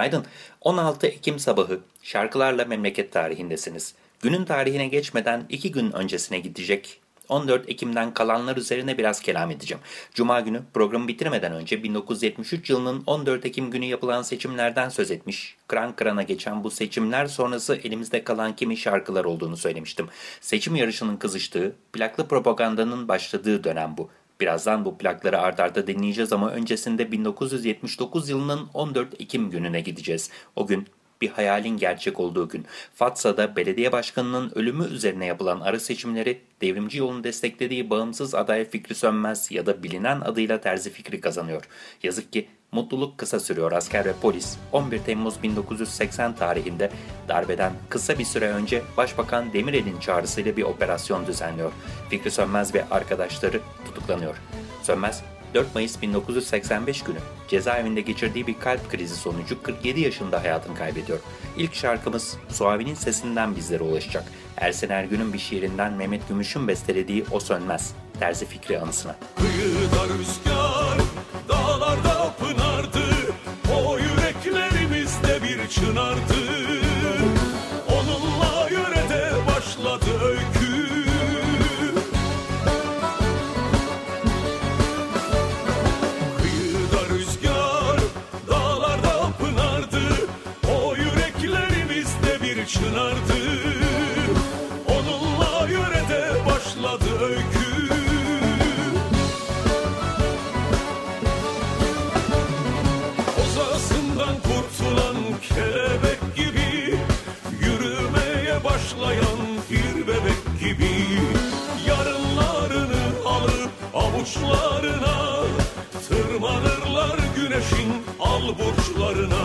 Günaydın. 16 Ekim sabahı şarkılarla memleket tarihindesiniz. Günün tarihine geçmeden iki gün öncesine gidecek 14 Ekim'den kalanlar üzerine biraz kelam edeceğim. Cuma günü programı bitirmeden önce 1973 yılının 14 Ekim günü yapılan seçimlerden söz etmiş. Kran kırana geçen bu seçimler sonrası elimizde kalan kimi şarkılar olduğunu söylemiştim. Seçim yarışının kızıştığı, plaklı propagandanın başladığı dönem bu. Birazdan bu plakları ard arda dinleyeceğiz ama öncesinde 1979 yılının 14 Ekim gününe gideceğiz. O gün bir hayalin gerçek olduğu gün. Fatsa'da belediye başkanının ölümü üzerine yapılan ara seçimleri devrimci yolun desteklediği bağımsız aday Fikri Sönmez ya da bilinen adıyla Terzi Fikri kazanıyor. Yazık ki mutluluk kısa sürüyor asker ve polis. 11 Temmuz 1980 tarihinde darbeden kısa bir süre önce Başbakan Demirel'in çağrısıyla bir operasyon düzenliyor. Fikri Sönmez ve arkadaşları tutuklanıyor. Sönmez 4 Mayıs 1985 günü cezaevinde geçirdiği bir kalp krizi sonucu 47 yaşında hayatını kaybediyor. İlk şarkımız Suavi'nin sesinden bizlere ulaşacak. Ersen Ergün'ün bir şiirinden Mehmet Gümüş'ün bestelediği O Sönmez, Terzi Fikri anısına. Kıyıda rüzgar, yüreklerimizde al burçlarına.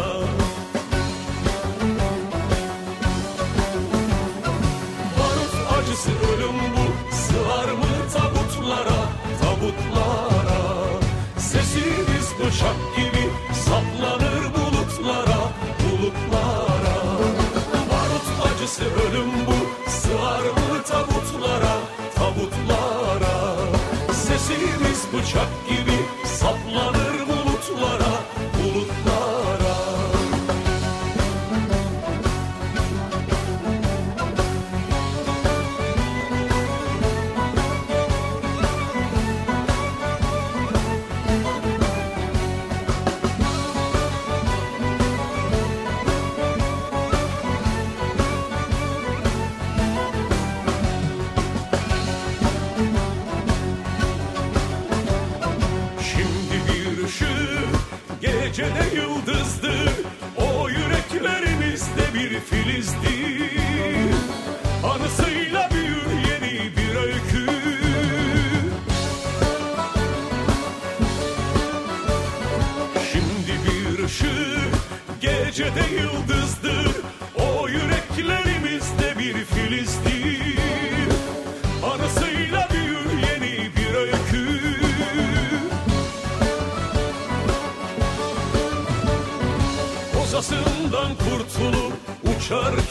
Barut acısı ölüm bu Sığar mı tabutlara, tabutlara? Sesimiz bıçak gibi saplanır bulutlara, bulutlara. Barut acısı ölüm bu Sığar mı tabutlara, tabutlara? Sesimiz bıçak gibi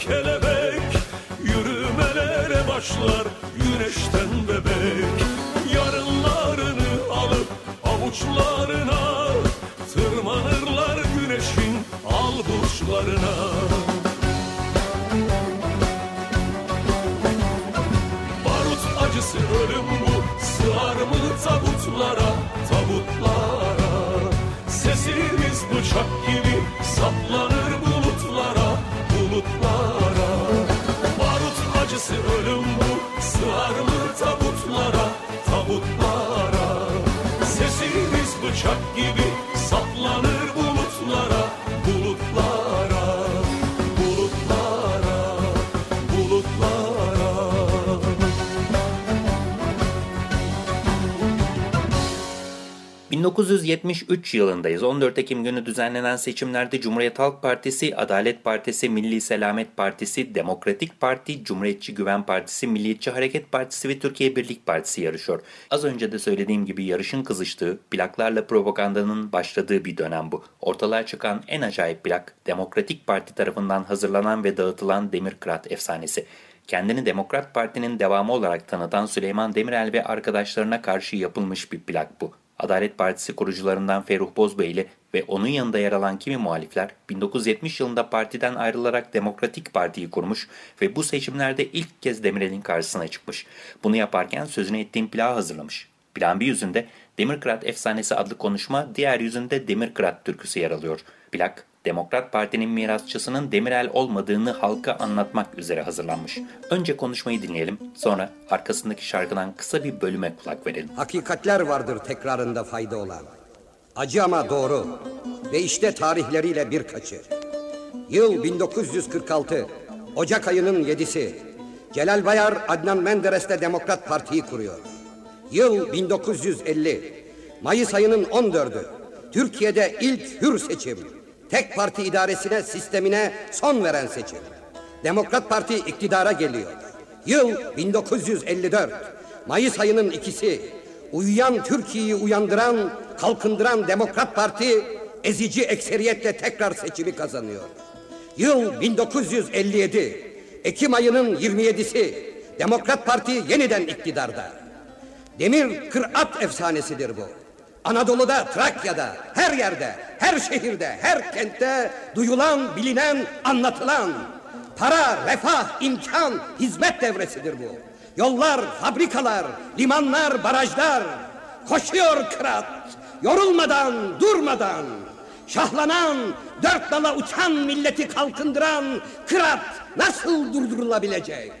kelebek Yürümelere başlar güneşten bebek. Yarınlarını alıp avuçlarına Tırmanırlar güneşin al burçlarına Barut acısı ölüm bu Sığar mı tabutlara, tabutlara? Sesimiz bıçak gibi saplanır acısı ölüm bu Sığar mı tabutlara, tabutlara? Sesimiz bıçak gibi 1973 yılındayız. 14 Ekim günü düzenlenen seçimlerde Cumhuriyet Halk Partisi, Adalet Partisi, Milli Selamet Partisi, Demokratik Parti, Cumhuriyetçi Güven Partisi, Milliyetçi Hareket Partisi ve Türkiye Birlik Partisi yarışıyor. Az önce de söylediğim gibi yarışın kızıştığı, plaklarla propagandanın başladığı bir dönem bu. Ortalığa çıkan en acayip plak, Demokratik Parti tarafından hazırlanan ve dağıtılan Demir Kırat efsanesi. Kendini Demokrat Parti'nin devamı olarak tanıtan Süleyman Demirel ve arkadaşlarına karşı yapılmış bir plak bu. Adalet Partisi kurucularından Ferruh Bozbeyli ve onun yanında yer alan kimi muhalifler 1970 yılında partiden ayrılarak Demokratik Parti'yi kurmuş ve bu seçimlerde ilk kez Demirel'in karşısına çıkmış. Bunu yaparken sözünü ettiğim plağı hazırlamış. Plan bir yüzünde Demirkırat Efsanesi adlı konuşma, diğer yüzünde Demirkırat türküsü yer alıyor. Plak, Demokrat Parti'nin mirasçısının Demirel olmadığını halka anlatmak üzere hazırlanmış. Önce konuşmayı dinleyelim, sonra arkasındaki şarkıdan kısa bir bölüme kulak verelim. Hakikatler vardır tekrarında fayda olan. Acı ama doğru. Ve işte tarihleriyle birkaçı. Yıl 1946. Ocak ayının yedisi. Celal Bayar Adnan Menderes'te Demokrat Parti'yi kuruyor. Yıl 1950. Mayıs ayının 14'ü. Türkiye'de ilk hür seçim. Tek parti idaresine, sistemine son veren seçim. Demokrat Parti iktidara geliyor. Yıl 1954. Mayıs ayının ikisi. Uyuyan Türkiye'yi uyandıran, kalkındıran Demokrat Parti ezici ekseriyetle tekrar seçimi kazanıyor. Yıl 1957. Ekim ayının 27'si. Demokrat Parti yeniden iktidarda. Demir kırat efsanesidir bu. Anadolu'da, Trakya'da, her yerde, her şehirde, her kentte duyulan, bilinen, anlatılan para, refah, imkan, hizmet devresidir bu. Yollar, fabrikalar, limanlar, barajlar koşuyor kırat. Yorulmadan, durmadan şahlanan, dört dala uçan milleti kalkındıran kırat nasıl durdurulabilecek?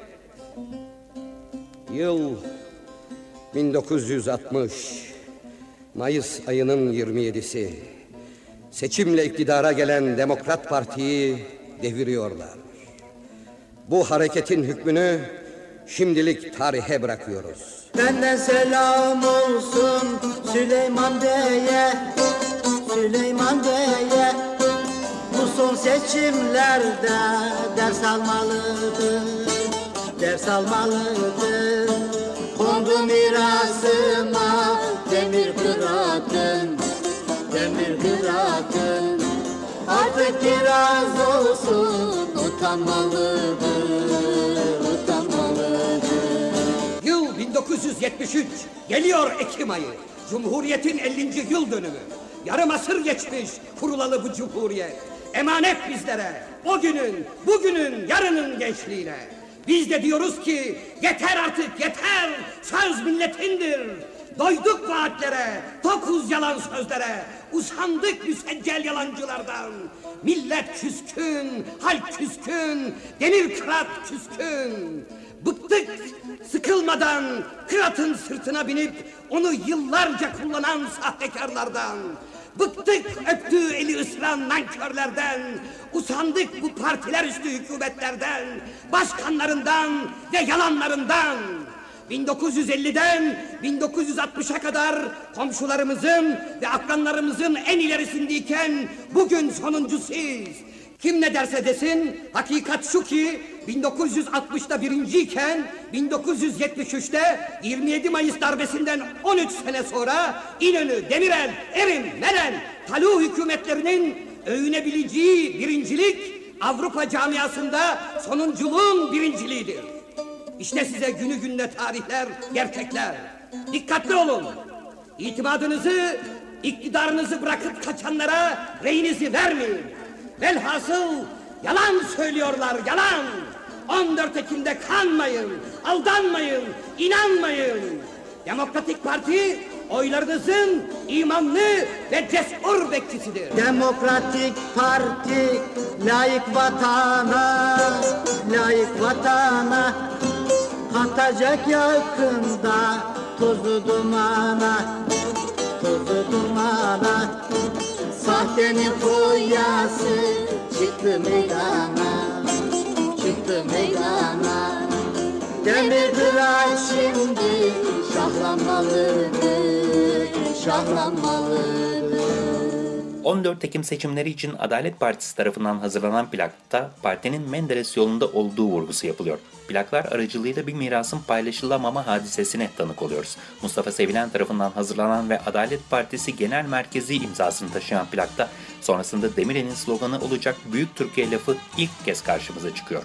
Yıl 1960 Mayıs ayının 27'si. Seçimle iktidara gelen Demokrat Parti'yi deviriyorlar. Bu hareketin hükmünü şimdilik tarihe bırakıyoruz. Benden selam olsun Süleyman Bey'e Süleyman Bey'e Bu son seçimlerde ders almalıdır Ders almalıdır Kondu mirasıma demir Artık biraz olsun utanmalıdır Utanmalıdır Yıl 1973 geliyor Ekim ayı. Cumhuriyetin 50. yıl dönümü. Yarım asır geçmiş kurulalı bu cumhuriyet. Emanet bizlere. O günün, bugünün, yarının gençliğine. Biz de diyoruz ki yeter artık yeter. Söz milletindir. Doyduk vaatlere, tokuz yalan sözlere, usandık müseccel yalancılardan. Millet küskün, halk küskün, demir kırat küskün. Bıktık sıkılmadan Kırat'ın sırtına binip onu yıllarca kullanan sahtekarlardan. Bıktık öptüğü eli ısıran nankörlerden. Usandık bu partiler üstü hükümetlerden. Başkanlarından ve yalanlarından. 1950'den 1960'a kadar komşularımızın ve akranlarımızın en ilerisindeyken bugün sonuncu. Kim ne derse desin hakikat şu ki 1960'da birinciyken 1973'te 27 Mayıs darbesinden 13 sene sonra İnönü, Demirel, Erim, Meren, Talu hükümetlerinin övünebileceği birincilik Avrupa camiasında sonunculuğun birinciliğidir. İşte size günü gününe tarihler, gerçekler. Dikkatli olun. İtimadınızı, iktidarınızı bırakıp kaçanlara reyinizi vermeyin. Velhasıl yalan söylüyorlar, yalan. 14 Ekim'de kanmayın, aldanmayın, inanmayın. Demokratik Parti oylarınızın imanlı ve cesur bekçisidir. Demokratik Parti layık vatana, layık vatana Katacak yakında tozu dumana, tozu dumana. Sahtenin foyası çıktı meydana, çıktı meydana. Demir kıraç şimdi şahlanmalıdır, şahlanmalıdır 14 Ekim seçimleri için Adalet Partisi tarafından hazırlanan plakta partinin Menderes yolunda olduğu vurgusu yapılıyor. Plaklar aracılığıyla bir mirasın paylaşılamama hadisesine tanık oluyoruz. Mustafa Sevilen tarafından hazırlanan ve Adalet Partisi Genel Merkezi imzasını taşıyan plakta sonrasında Demirel'in sloganı olacak Büyük Türkiye lafı ilk kez karşımıza çıkıyor.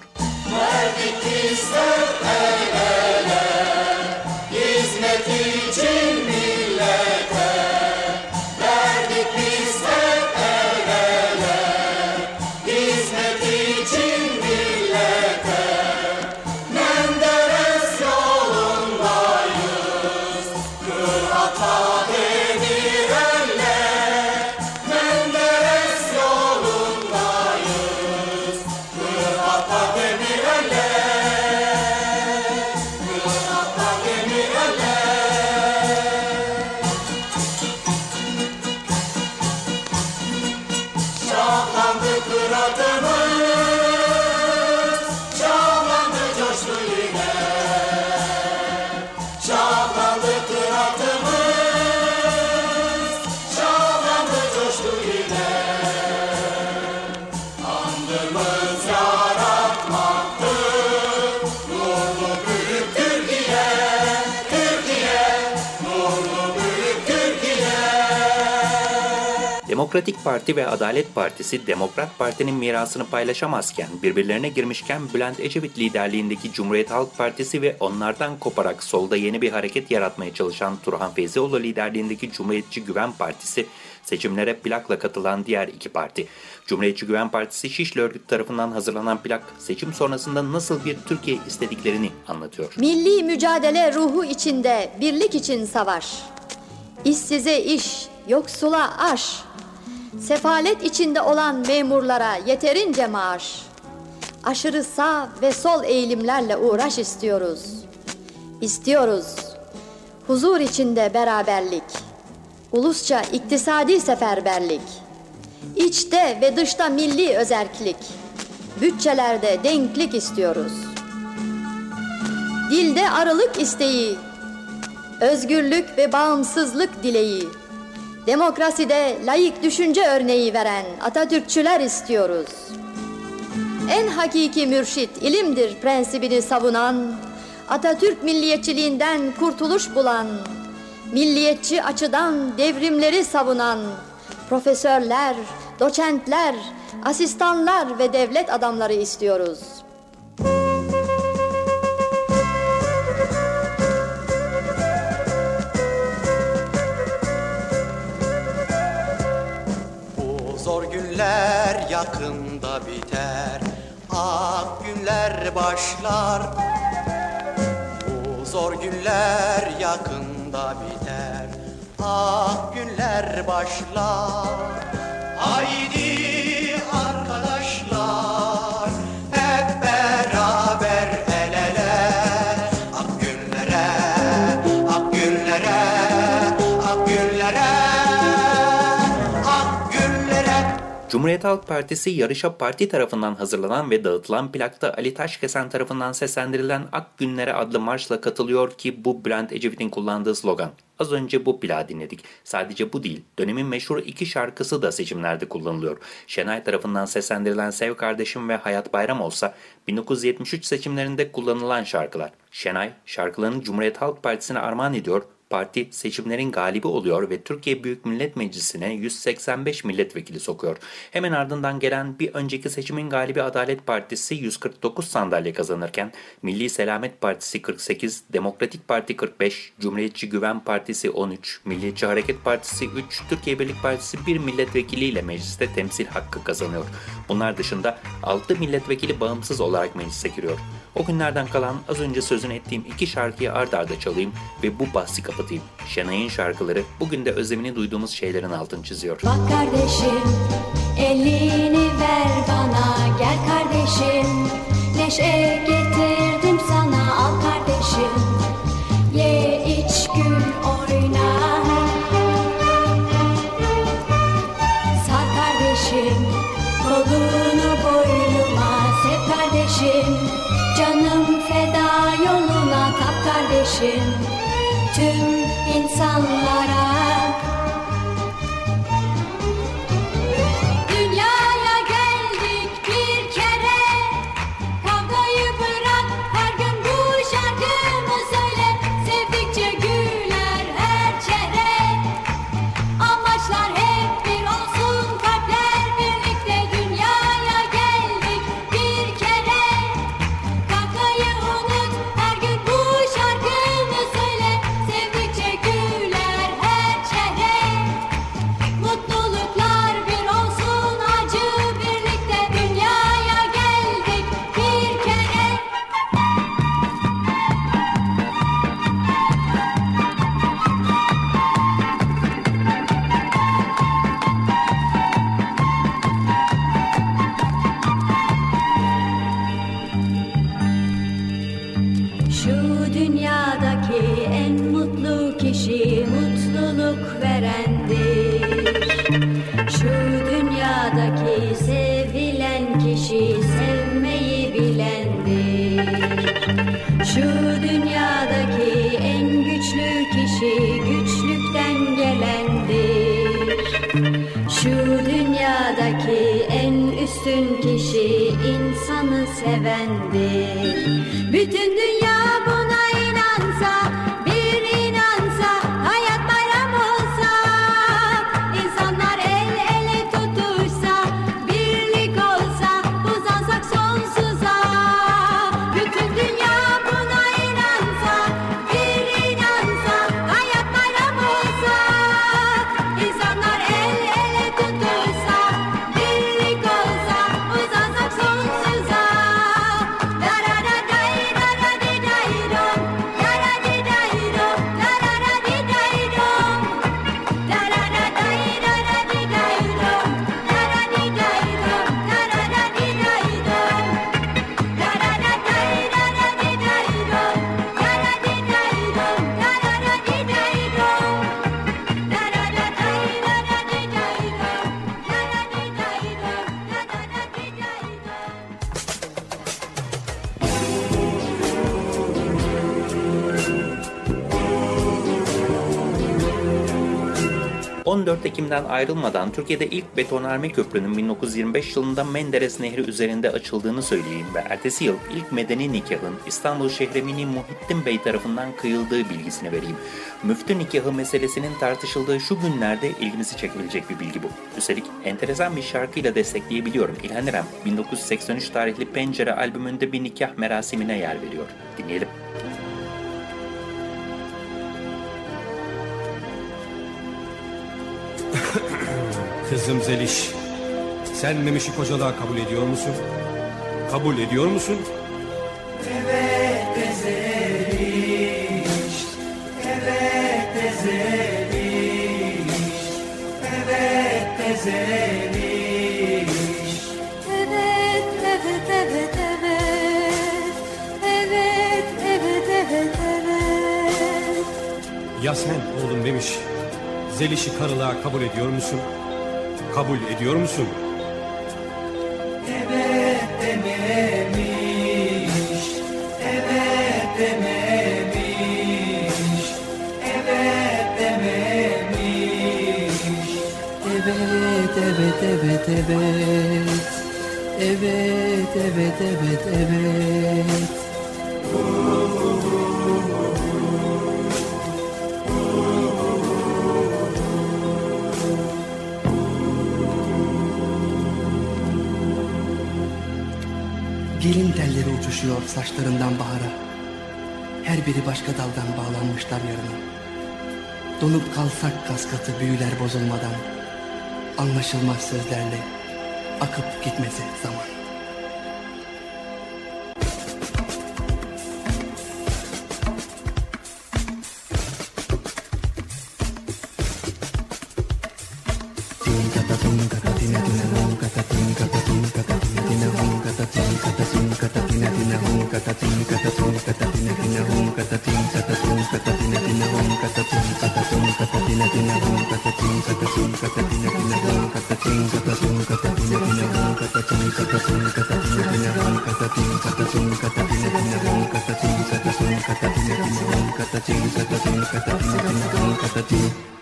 Demokratik Parti ve Adalet Partisi Demokrat Parti'nin mirasını paylaşamazken birbirlerine girmişken Bülent Ecevit liderliğindeki Cumhuriyet Halk Partisi ve onlardan koparak solda yeni bir hareket yaratmaya çalışan Turhan Feyzioğlu liderliğindeki Cumhuriyetçi Güven Partisi seçimlere plakla katılan diğer iki parti. Cumhuriyetçi Güven Partisi Şişli Örgütü tarafından hazırlanan plak seçim sonrasında nasıl bir Türkiye istediklerini anlatıyor. Milli mücadele ruhu içinde birlik için savaş. İşsize iş, yoksula aş. Sefalet içinde olan memurlara yeterince maaş. Aşırı sağ ve sol eğilimlerle uğraş istiyoruz. İstiyoruz. Huzur içinde beraberlik. Ulusça iktisadi seferberlik. İçte ve dışta milli özerklik. Bütçelerde denklik istiyoruz. Dilde arılık isteği, özgürlük ve bağımsızlık dileği, demokraside layık düşünce örneği veren Atatürkçüler istiyoruz. En hakiki mürşit ilimdir prensibini savunan, Atatürk milliyetçiliğinden kurtuluş bulan, milliyetçi açıdan devrimleri savunan profesörler, doçentler, asistanlar ve devlet adamları istiyoruz. Yakında biter. Ak günler başlar. Bu zor günler yakında biter. Ak günler başlar. Haydi Cumhuriyet Halk Partisi yarışa parti tarafından hazırlanan ve dağıtılan plakta Ali Taşkesen tarafından seslendirilen Ak Günlere adlı marşla katılıyor ki bu Bülent Ecevit'in kullandığı slogan. Az önce bu plağı dinledik. Sadece bu değil, dönemin meşhur iki şarkısı da seçimlerde kullanılıyor. Şenay tarafından seslendirilen Sev Kardeşim ve Hayat Bayram olsa 1973 seçimlerinde kullanılan şarkılar. Şenay şarkılarını Cumhuriyet Halk Partisi'ne armağan ediyor Parti seçimlerin galibi oluyor ve Türkiye Büyük Millet Meclisi'ne 185 milletvekili sokuyor. Hemen ardından gelen bir önceki seçimin galibi Adalet Partisi 149 sandalye kazanırken Milli Selamet Partisi 48, Demokratik Parti 45, Cumhuriyetçi Güven Partisi 13, Milliyetçi Hareket Partisi 3, Türkiye Birlik Partisi 1 milletvekiliyle mecliste temsil hakkı kazanıyor. Bunlar dışında 6 milletvekili bağımsız olarak meclise giriyor. O günlerden kalan az önce sözünü ettiğim iki şarkıyı ard arda çalayım ve bu bahsi kapatayım. Şenay'ın şarkıları bugün de özlemini duyduğumuz şeylerin altını çiziyor. Bak kardeşim elini ver bana gel kardeşim Neşe getirdim sana Bütün dünya 14 Ekim'den ayrılmadan Türkiye'de ilk betonarme köprünün 1925 yılında Menderes Nehri üzerinde açıldığını söyleyeyim ve ertesi yıl ilk medeni nikahın İstanbul Şehremini Muhittin Bey tarafından kıyıldığı bilgisini vereyim. Müftü nikahı meselesinin tartışıldığı şu günlerde ilgimizi çekebilecek bir bilgi bu. Üstelik enteresan bir şarkıyla destekleyebiliyorum. İlhan İrem 1983 tarihli Pencere albümünde bir nikah merasimine yer veriyor. Dinleyelim. Kızım Zeliş, sen Memiş'i kocalığa kabul ediyor musun? Kabul ediyor musun? Evet, evet, evet, evet. Evet, evet, evet, evet. Ya sen oğlum Memiş, Zeliş'i karılığa kabul ediyor musun? Kabul ediyor musun? Evet, evet, evet, evet. Evet, evet, evet, evet. Gelin telleri uçuşuyor saçlarından bahara. Her biri başka daldan bağlanmışlar yarına. Donup kalsak kaskatı büyüler bozulmadan. Anlaşılmaz sözlerle akıp gitmesi zaman.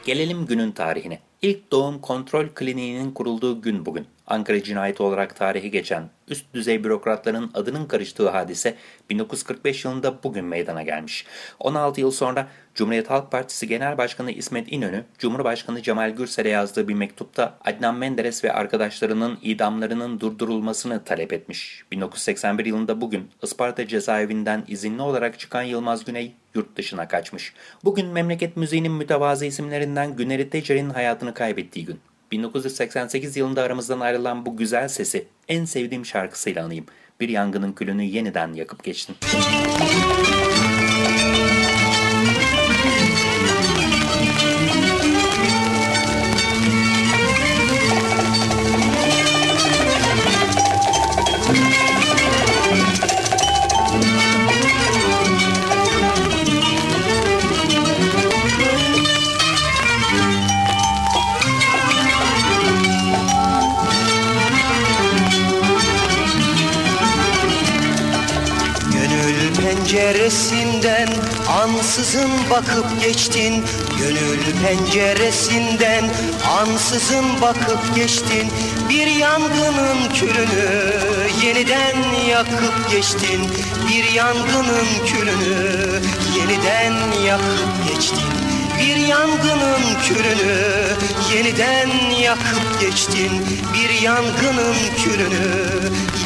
Gelelim günün tarihine. İlk doğum kontrol kliniğinin kurulduğu gün bugün. Ankara cinayeti olarak tarihi geçen üst düzey bürokratların adının karıştığı hadise 1945 yılında bugün meydana gelmiş. 16 yıl sonra Cumhuriyet Halk Partisi Genel Başkanı İsmet İnönü, Cumhurbaşkanı Cemal Gürsel'e yazdığı bir mektupta Adnan Menderes ve arkadaşlarının idamlarının durdurulmasını talep etmiş. 1981 yılında bugün Isparta cezaevinden izinli olarak çıkan Yılmaz Güney yurt dışına kaçmış. Bugün memleket müziğinin mütevazı isimlerinden Güneri Tecer'in hayatını kaybettiği gün. 1988 yılında aramızdan ayrılan bu güzel sesi en sevdiğim şarkısıyla anayım. Bir yangının külünü yeniden yakıp geçtin. Ansızın bakıp geçtin Gönül penceresinden. Ansızın bakıp geçtin Bir yangının külünü Yeniden yakıp geçtin. Bir yangının külünü Yeniden yakıp geçtin. Bir yangının külünü yeniden yakıp geçtin. Bir yangının külünü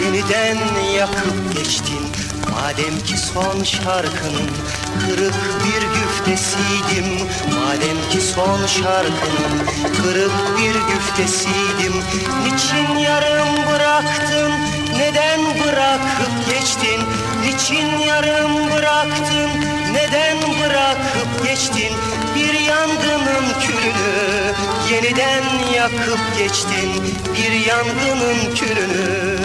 yeniden yakıp geçtin Madem ki son şarkının kırık bir güftesiydim Madem ki son şarkının kırık bir güftesiydim Niçin yarım bıraktın neden bırakıp geçtin? Niçin yarım bıraktın neden bırakıp geçtin? Bir yangının külünü yeniden yakıp geçtin. Bir yangının külünü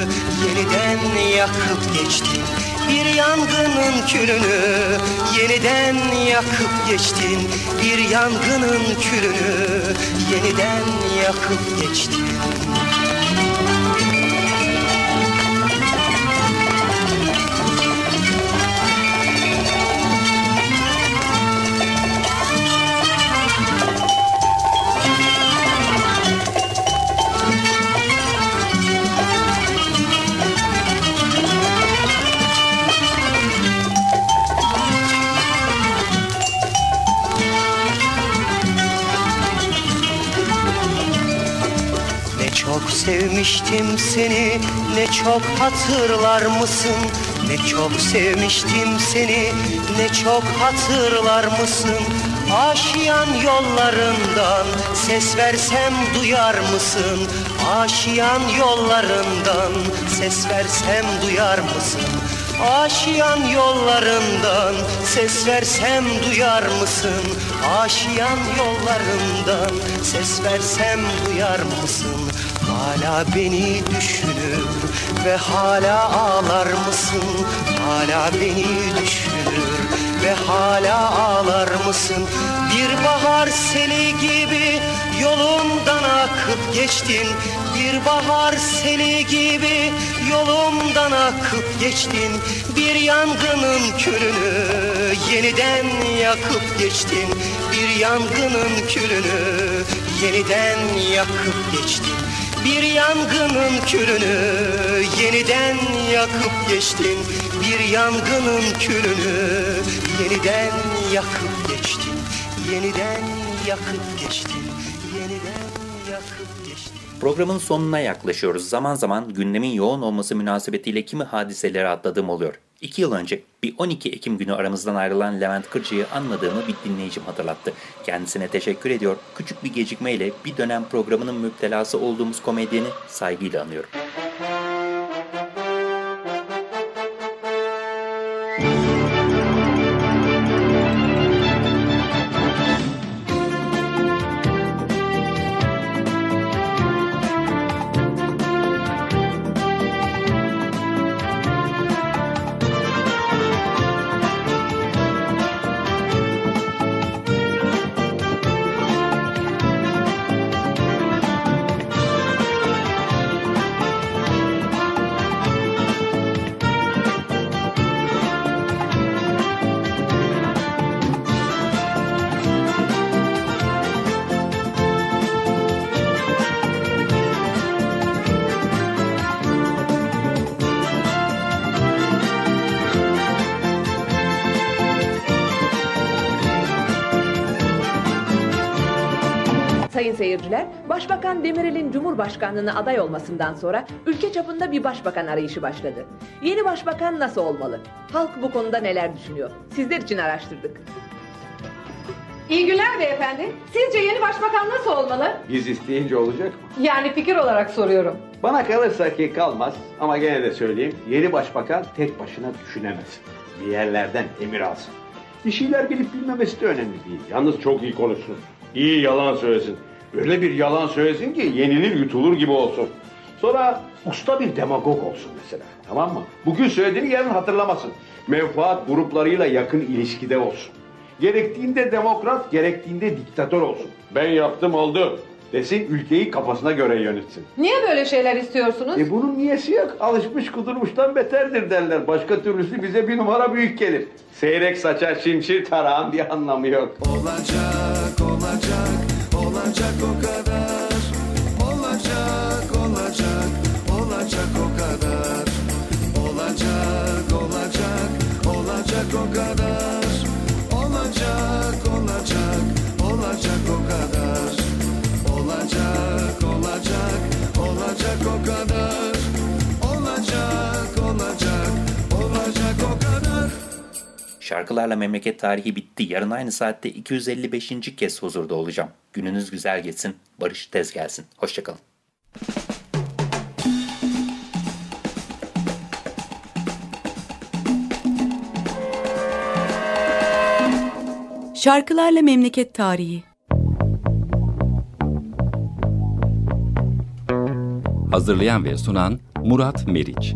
yeniden yakıp geçtin Bir yangının külünü yeniden yakıp geçtin Bir yangının külünü yeniden yakıp geçtin sevmiştim seni. Ne çok hatırlar mısın? Ne çok sevmiştim seni. Ne çok hatırlar mısın? Aşiyan yollarından Ses versem duyar mısın? Aşiyan yollarından Ses versem duyar mısın? Aşiyan yollarından ses versem duyar mısın? Aşiyan yollarından ses versem duyar mısın? Hala beni düşünür ve hala ağlar mısın? Hala beni düşünür ve hala ağlar mısın? Bir bahar seli gibi yolumdan akıp geçtin Bir bahar seli gibi yolumdan akıp geçtin Bir yangının külünü yeniden yakıp geçtin Bir yangının külünü yeniden yakıp geçtin bir yangının külünü yeniden yakıp geçtin. Bir yangının külünü yeniden yakıp geçtin. Yeniden yakıp geçtin. Yeniden yakıp geçtin Programın sonuna yaklaşıyoruz. Zaman zaman gündemin yoğun olması münasebetiyle kimi hadiseleri atladığım oluyor. İki yıl önce bir 12 Ekim günü aramızdan ayrılan Levent Kırcı'yı anmadığımı bir dinleyicim hatırlattı. Kendisine teşekkür ediyor. Küçük bir gecikmeyle bir dönem programının müptelası olduğumuz komedyeni saygıyla anıyorum. Seyirciler, Başbakan Demirel'in Cumhurbaşkanlığına aday olmasından sonra ülke çapında bir başbakan arayışı başladı. Yeni başbakan nasıl olmalı? Halk bu konuda neler düşünüyor? Sizler için araştırdık. İyi günler beyefendi. Sizce yeni başbakan nasıl olmalı? Biz isteyince olacak mı? Yani fikir olarak soruyorum. Bana kalırsa ki kalmaz ama gene de söyleyeyim. Yeni başbakan tek başına düşünemez. Bir yerlerden emir alsın. Bir şeyler bilip bilmemesi de önemli değil. Yalnız çok iyi konuşsun. İyi yalan söylesin. Öyle bir yalan söylesin ki yenilir yutulur gibi olsun. Sonra usta bir demagog olsun mesela. Tamam mı? Bugün söylediğini yarın hatırlamasın. Menfaat gruplarıyla yakın ilişkide olsun. Gerektiğinde demokrat, gerektiğinde diktatör olsun. Ben yaptım oldu. Desin ülkeyi kafasına göre yönetsin. Niye böyle şeyler istiyorsunuz? E bunun niyesi yok. Alışmış kudurmuştan beterdir derler. Başka türlüsü bize bir numara büyük gelir. Seyrek saçar şimşir tarağın bir anlamı yok. Olacak, olacak, olacak o kadar. Olacak, olacak, olacak o kadar. Olacak, olacak, olacak o kadar. Olacak, olacak, olacak o kadar. Olacak, olacak, olacak o kadar. Şarkılarla memleket tarihi bitti. Yarın aynı saatte 255. kez huzurda olacağım. Gününüz güzel geçsin, barış tez gelsin. Hoşçakalın. Şarkılarla memleket tarihi. Hazırlayan ve sunan Murat Meriç.